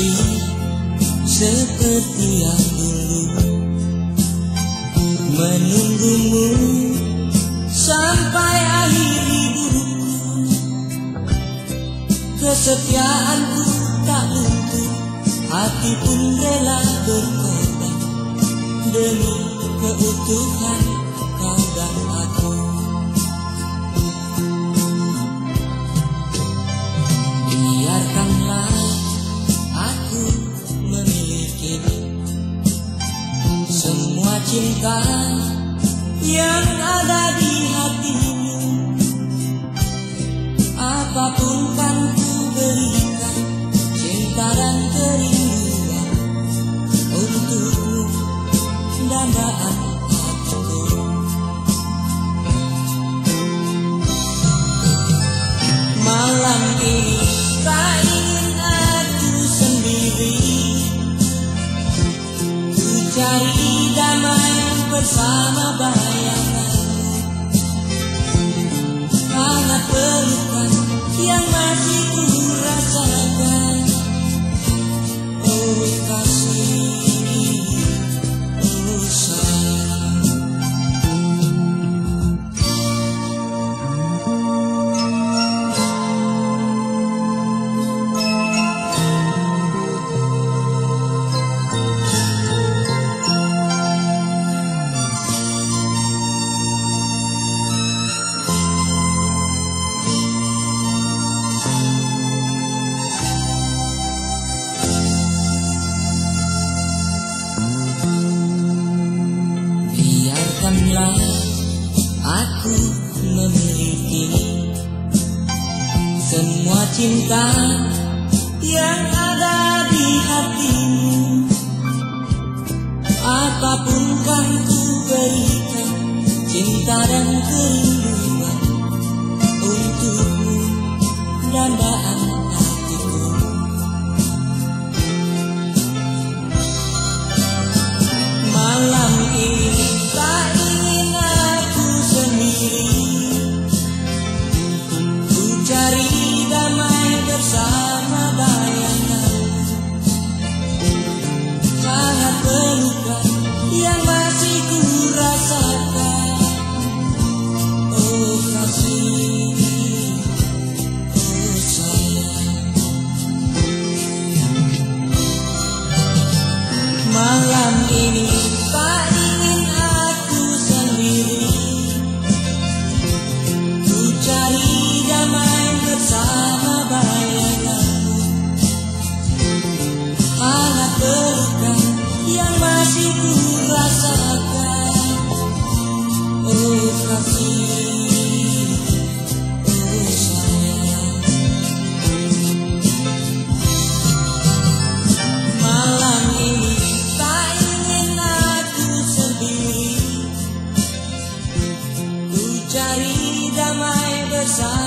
kasih seperti yang dulu. Menunggumu sampai akhir hidupku. Kesetiaanku tak luntur Hati pun rela berkorban Demi keutuhan cinta yang ada di hatimu. Apa pun kan ku berikan Cinta dan kerinduan Untukmu dambaan hatiku Malam ini damai bersama bayanganmu Aku memiliki semua cinta yang ada di hatimu. Apa pun kan ku berikan cinta dan kerinduan sorry